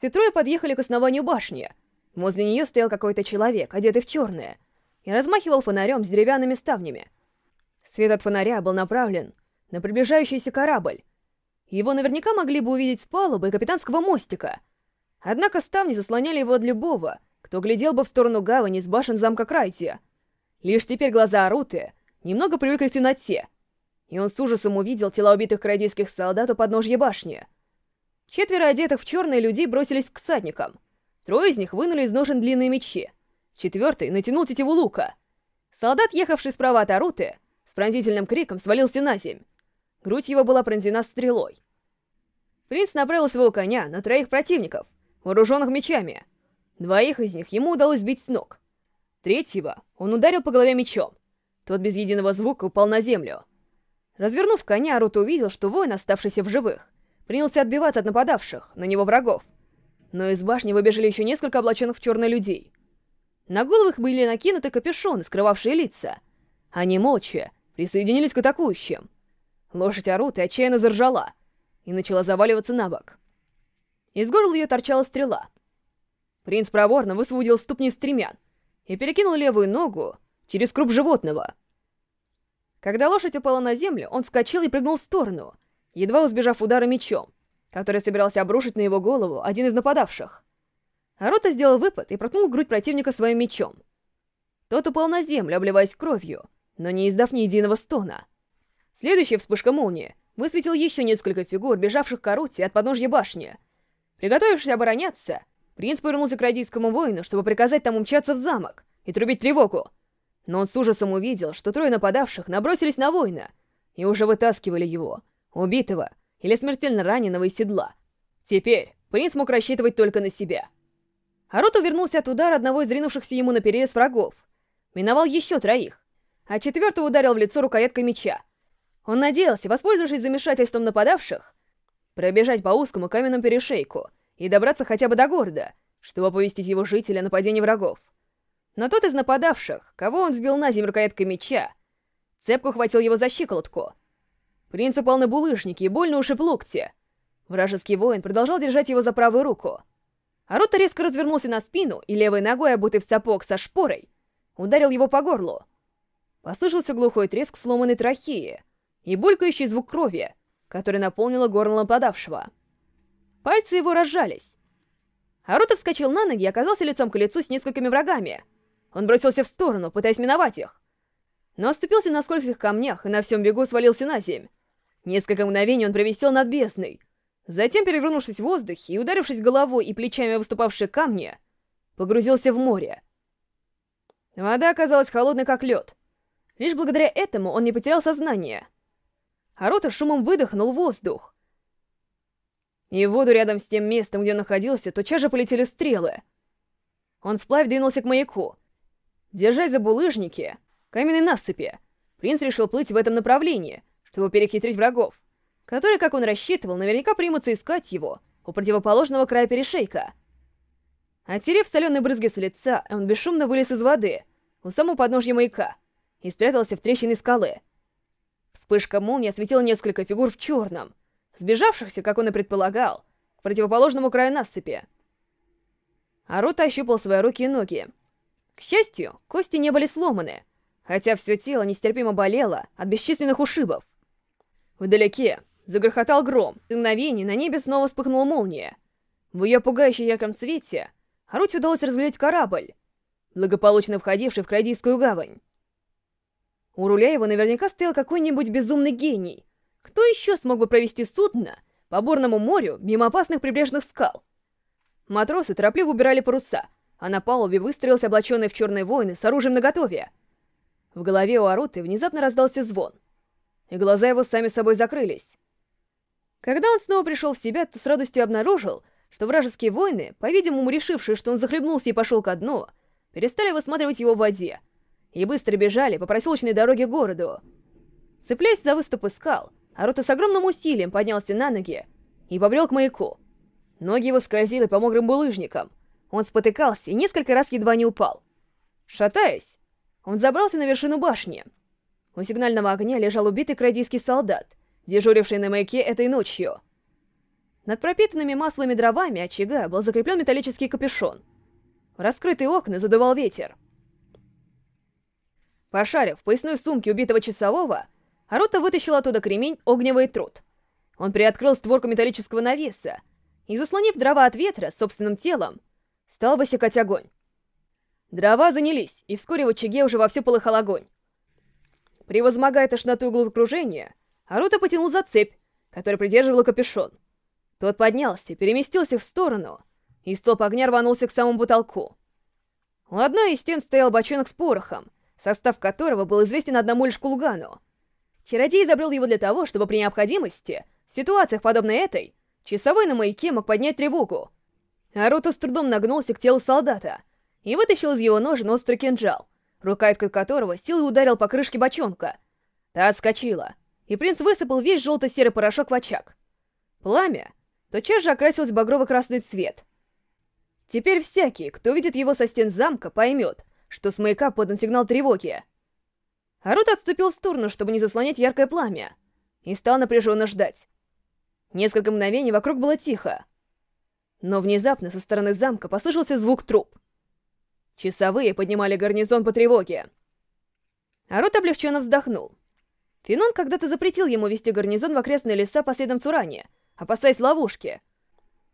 Все трое подъехали к основанию башни. Возле нее стоял какой-то человек, одетый в черное, и размахивал фонарем с деревянными ставнями. Свет от фонаря был направлен на приближающийся корабль. Его наверняка могли бы увидеть с палубы капитанского мостика. Однако ставни заслоняли его от любого, кто глядел бы в сторону гавани с башен замка Крайтия. Лишь теперь глаза Аруты немного привыкли к темноте, и он с ужасом увидел тела убитых крайдийских солдат у подножья башни. Четверо одетых в черные людей бросились к всадникам. Трое из них вынули из ножен длинные мечи. Четвертый натянул тетиву лука. Солдат, ехавший справа от Аруты, с пронзительным криком свалился на земь. Грудь его была пронзена стрелой. Принц направил своего коня на троих противников, вооруженных мечами. Двоих из них ему удалось сбить с ног. Третьего он ударил по голове мечом. Тот без единого звука упал на землю. Развернув коня, Рут увидел, что воин, оставшийся в живых, принялся отбиваться от нападавших на него врагов. Но из башни выбежали еще несколько облаченных в черные людей. На головах были накинуты капюшоны, скрывавшие лица. Они молча присоединились к атакующим. Лошадь Аруты отчаянно заржала и начала заваливаться на бок. Из горла ее торчала стрела. Принц проворно высвободил ступни стремян и перекинул левую ногу через круп животного — когда лошадь упала на землю, он вскочил и прыгнул в сторону, едва избежав удара мечом, который собирался обрушить на его голову один из нападавших. Арота сделал выпад и проткнул грудь противника своим мечом. Тот упал на землю, обливаясь кровью, но не издав ни единого стона. Следующая вспышка молнии высветил еще несколько фигур, бежавших к Аруте от подножья башни. Приготовившись обороняться, принц повернулся к радийскому воину, чтобы приказать тому мчаться в замок и трубить тревогу. Но он с ужасом увидел, что трое нападавших набросились на воина и уже вытаскивали его, убитого или смертельно раненого из седла. Теперь принц мог рассчитывать только на себя. Арото вернулся от удара одного из ринувшихся ему на перерез врагов. Миновал еще троих, а четвертого ударил в лицо рукояткой меча. Он надеялся, воспользовавшись замешательством нападавших, пробежать по узкому каменному перешейку и добраться хотя бы до города, чтобы оповестить его жителя о нападении врагов. Но тот из нападавших, кого он сбил на землю рукояткой меча, цепку хватил его за щиколотку. Принц упал на булыжники и больно ушиб локти. Вражеский воин продолжал держать его за правую руку. Арута резко развернулся на спину и левой ногой, обутый в сапог со шпорой, ударил его по горлу. Послышался глухой треск сломанной трахеи и булькающий звук крови, который наполнило горло нападавшего. Пальцы его разжались. Арута вскочил на ноги и оказался лицом к лицу с несколькими врагами — он бросился в сторону, пытаясь миновать их. Но оступился на скользких камнях и на всем бегу свалился на земь. Несколько мгновений он провисел над бездной. Затем, перевернувшись в воздухе и ударившись головой и плечами выступавшие камни, погрузился в море. Вода оказалась холодной, как лед. Лишь благодаря этому он не потерял сознание. Арота шумом выдохнул воздух. И в воду рядом с тем местом, где он находился, тотчас же полетели стрелы. Он вплавь двинулся к маяку. Держась за булыжники, каменной насыпи, принц решил плыть в этом направлении, чтобы перехитрить врагов, которые, как он рассчитывал, наверняка примутся искать его у противоположного края перешейка. Оттерев соленые брызги с лица, он бесшумно вылез из воды, у самого подножья маяка, и спрятался в трещине скалы. Вспышка молнии осветила несколько фигур в черном, сбежавшихся, как он и предполагал, к противоположному краю насыпи. Арута ощупал свои руки и ноги, к счастью, кости не были сломаны, хотя все тело нестерпимо болело от бесчисленных ушибов. Вдалеке загрохотал гром, и мгновение на небе снова вспыхнула молния. В ее пугающем ярком свете Арути удалось разглядеть корабль, благополучно входивший в Крайдийскую гавань. У руля его наверняка стоял какой-нибудь безумный гений. Кто еще смог бы провести судно по бурному морю мимо опасных прибрежных скал? Матросы торопливо убирали паруса — а на палубе выстроился облаченный в черные воины с оружием наготове. В голове у Аруты внезапно раздался звон, и глаза его сами собой закрылись. Когда он снова пришел в себя, то с радостью обнаружил, что вражеские воины, по-видимому решившие, что он захлебнулся и пошел ко дну, перестали высматривать его в воде и быстро бежали по проселочной дороге к городу. Цепляясь за выступы скал, Арута с огромным усилием поднялся на ноги и побрел к маяку. Ноги его скользили по мокрым булыжникам, он спотыкался и несколько раз едва не упал. Шатаясь, он забрался на вершину башни. У сигнального огня лежал убитый крадийский солдат, дежуривший на маяке этой ночью. Над пропитанными маслами дровами очага был закреплен металлический капюшон. В раскрытые окна задувал ветер. Пошарив в поясной сумке убитого часового, Арута вытащил оттуда кремень огневый труд. Он приоткрыл створку металлического навеса и, заслонив дрова от ветра собственным телом, стал высекать огонь. Дрова занялись, и вскоре в очаге уже вовсю полыхал огонь. Превозмогая тошноту и головокружение, Арута потянул за цепь, которая придерживала капюшон. Тот поднялся, переместился в сторону, и столб огня рванулся к самому потолку. У одной из стен стоял бочонок с порохом, состав которого был известен одному лишь Кулгану. Чародей изобрел его для того, чтобы при необходимости, в ситуациях подобной этой, часовой на маяке мог поднять тревогу. Аруто с трудом нагнулся к телу солдата и вытащил из его ножен острый кинжал, рукоятка которого силой ударил по крышке бочонка. Та отскочила, и принц высыпал весь желто-серый порошок в очаг. Пламя тотчас же окрасилось в багрово-красный цвет. Теперь всякий, кто видит его со стен замка, поймет, что с маяка подан сигнал тревоги. Арут отступил в сторону, чтобы не заслонять яркое пламя, и стал напряженно ждать. Несколько мгновений вокруг было тихо, но внезапно со стороны замка послышался звук труп. Часовые поднимали гарнизон по тревоге. Арут облегченно вздохнул. Финон когда-то запретил ему вести гарнизон в окрестные леса по следам Цурани, опасаясь ловушки.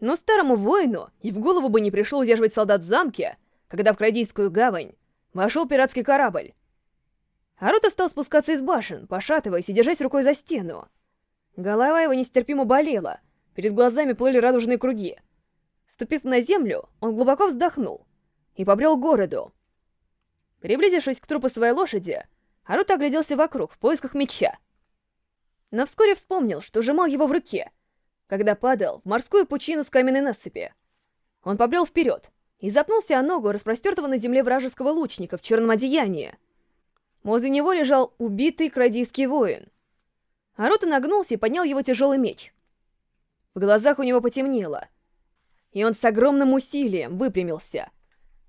Но старому воину и в голову бы не пришло удерживать солдат в замке, когда в Крайдийскую гавань вошел пиратский корабль. Аруто стал спускаться из башен, пошатываясь и держась рукой за стену. Голова его нестерпимо болела, перед глазами плыли радужные круги. Ступив на землю, он глубоко вздохнул и побрел к городу. Приблизившись к трупу своей лошади, Аруто огляделся вокруг в поисках меча. Но вскоре вспомнил, что сжимал его в руке, когда падал в морскую пучину с каменной насыпи. Он побрел вперед, и запнулся о ногу распростертого на земле вражеского лучника в черном одеянии. Возле него лежал убитый крадийский воин. Арута нагнулся и поднял его тяжелый меч. В глазах у него потемнело, и он с огромным усилием выпрямился.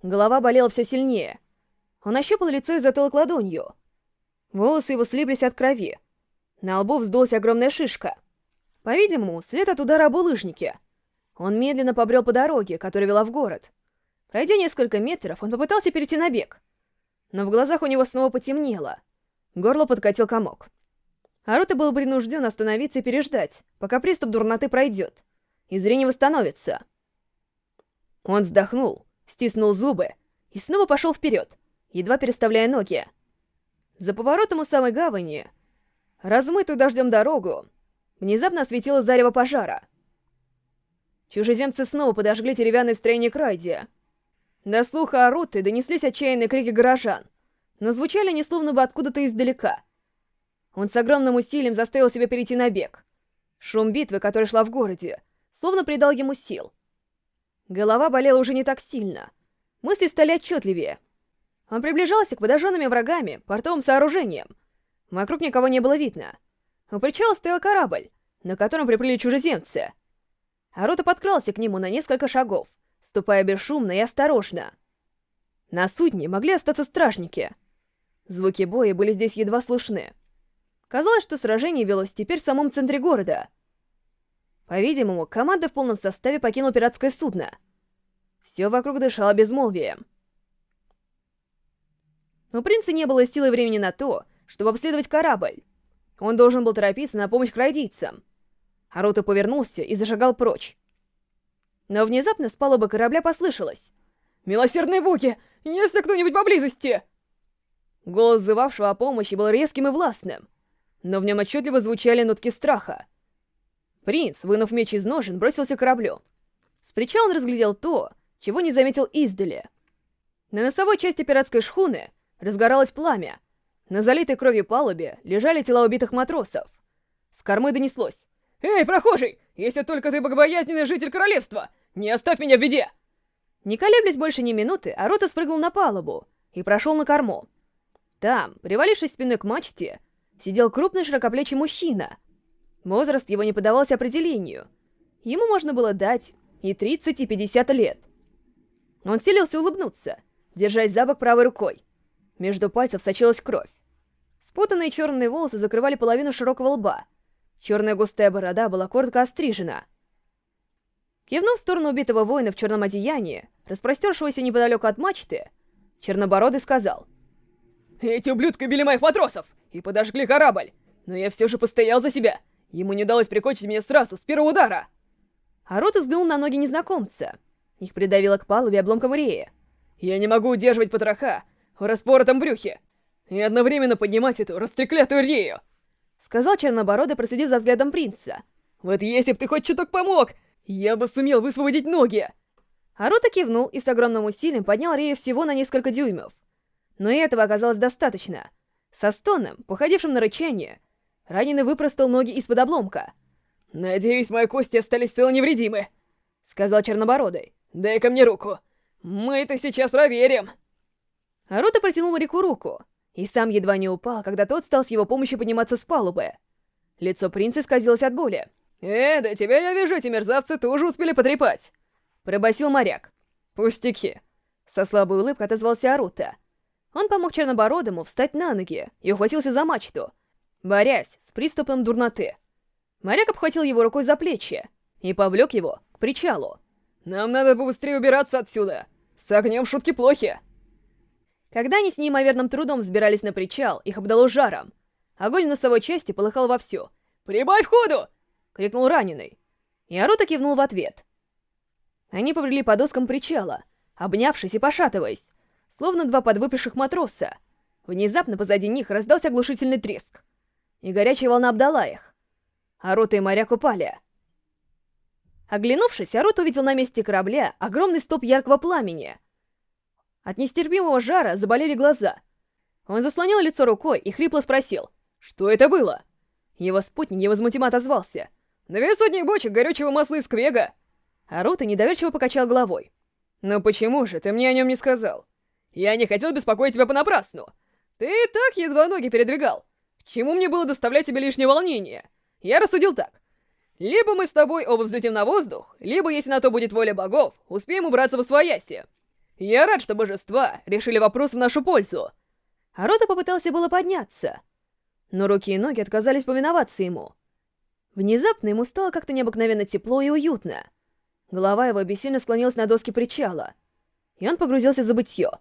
Голова болела все сильнее. Он ощупал лицо и затылок ладонью. Волосы его слиплись от крови. На лбу вздулась огромная шишка. По-видимому, след от удара об улыжнике. Он медленно побрел по дороге, которая вела в город. Пройдя несколько метров, он попытался перейти на бег. Но в глазах у него снова потемнело. Горло подкатил комок. Арута был принужден остановиться и переждать, пока приступ дурноты пройдет, и зрение восстановится. Он вздохнул, стиснул зубы и снова пошел вперед, едва переставляя ноги. За поворотом у самой гавани, размытую дождем дорогу, внезапно осветило зарево пожара. Чужеземцы снова подожгли деревянное строение Крайдия — до слуха Аруты донеслись отчаянные крики горожан, но звучали они словно бы откуда-то издалека. Он с огромным усилием заставил себя перейти на бег. Шум битвы, которая шла в городе, словно придал ему сил. Голова болела уже не так сильно. Мысли стали отчетливее. Он приближался к подожженными врагами, портовым сооружениям. Вокруг никого не было видно. У причала стоял корабль, на котором приплыли чужеземцы. Арута подкрался к нему на несколько шагов ступая бесшумно и осторожно. На судне могли остаться стражники. Звуки боя были здесь едва слышны. Казалось, что сражение велось теперь в самом центре города. По-видимому, команда в полном составе покинула пиратское судно. Все вокруг дышало безмолвием. У принца не было силы времени на то, чтобы обследовать корабль. Он должен был торопиться на помощь крайдийцам. Аруто повернулся и зашагал прочь. Но внезапно с палубы корабля послышалось. «Милосердные боги! Есть ли кто-нибудь поблизости?» Голос зывавшего о помощи был резким и властным, но в нем отчетливо звучали нотки страха. Принц, вынув меч из ножен, бросился к кораблю. С причала он разглядел то, чего не заметил издали. На носовой части пиратской шхуны разгоралось пламя. На залитой кровью палубе лежали тела убитых матросов. С кормы донеслось. «Эй, прохожий! Если только ты богобоязненный житель королевства, не оставь меня в беде!» Не колеблясь больше ни минуты, Арота спрыгнул на палубу и прошел на корму. Там, привалившись спиной к мачте, сидел крупный широкоплечий мужчина. Возраст его не подавался определению. Ему можно было дать и 30, и 50 лет. Он селился улыбнуться, держась за бок правой рукой. Между пальцев сочилась кровь. Спутанные черные волосы закрывали половину широкого лба. Черная густая борода была коротко острижена — Кивнув в сторону убитого воина в черном одеянии, распростершегося неподалеку от мачты, Чернобородый сказал. «Эти ублюдки убили моих матросов и подожгли корабль, но я все же постоял за себя. Ему не удалось прикончить меня сразу, с первого удара». Арот издул на ноги незнакомца. Их придавило к палубе обломком реи. «Я не могу удерживать потроха в распоротом брюхе и одновременно поднимать эту растреклятую рею!» Сказал Чернобородый, проследив за взглядом принца. «Вот если б ты хоть чуток помог, я бы сумел высвободить ноги!» Арута кивнул и с огромным усилием поднял Рею всего на несколько дюймов. Но и этого оказалось достаточно. Со стоном, походившим на рычание, раненый выпростал ноги из-под обломка. «Надеюсь, мои кости остались целы невредимы», — сказал Чернобородый. «Дай-ка мне руку. Мы это сейчас проверим». Арута протянул моряку руку, и сам едва не упал, когда тот стал с его помощью подниматься с палубы. Лицо принца исказилось от боли. «Э, да тебя я вижу, эти мерзавцы тоже успели потрепать!» Пробасил моряк. «Пустяки!» Со слабой улыбкой отозвался Арута. Он помог Чернобородому встать на ноги и ухватился за мачту, борясь с приступом дурноты. Моряк обхватил его рукой за плечи и повлек его к причалу. «Нам надо побыстрее убираться отсюда! С огнем шутки плохи!» Когда они с неимоверным трудом взбирались на причал, их обдало жаром. Огонь в носовой части полыхал вовсю. «Прибавь ходу!» — крикнул раненый. И Арута кивнул в ответ. Они побрели по доскам причала, обнявшись и пошатываясь, словно два подвыпивших матроса. Внезапно позади них раздался оглушительный треск, и горячая волна обдала их. Арута и моряк упали. Оглянувшись, Арут увидел на месте корабля огромный стоп яркого пламени. От нестерпимого жара заболели глаза. Он заслонил лицо рукой и хрипло спросил, что это было? Его спутник невозмутимо отозвался. «Две сотни бочек горючего масла из Квега!» Арута недоверчиво покачал головой. «Ну почему же ты мне о нем не сказал? Я не хотел беспокоить тебя понапрасну. Ты и так едва ноги передвигал. К чему мне было доставлять тебе лишнее волнение? Я рассудил так. Либо мы с тобой оба взлетим на воздух, либо, если на то будет воля богов, успеем убраться в освояси. Я рад, что божества решили вопрос в нашу пользу». Арута попытался было подняться, но руки и ноги отказались повиноваться ему. Внезапно ему стало как-то необыкновенно тепло и уютно. Голова его бессильно склонилась на доски причала, и он погрузился в забытье.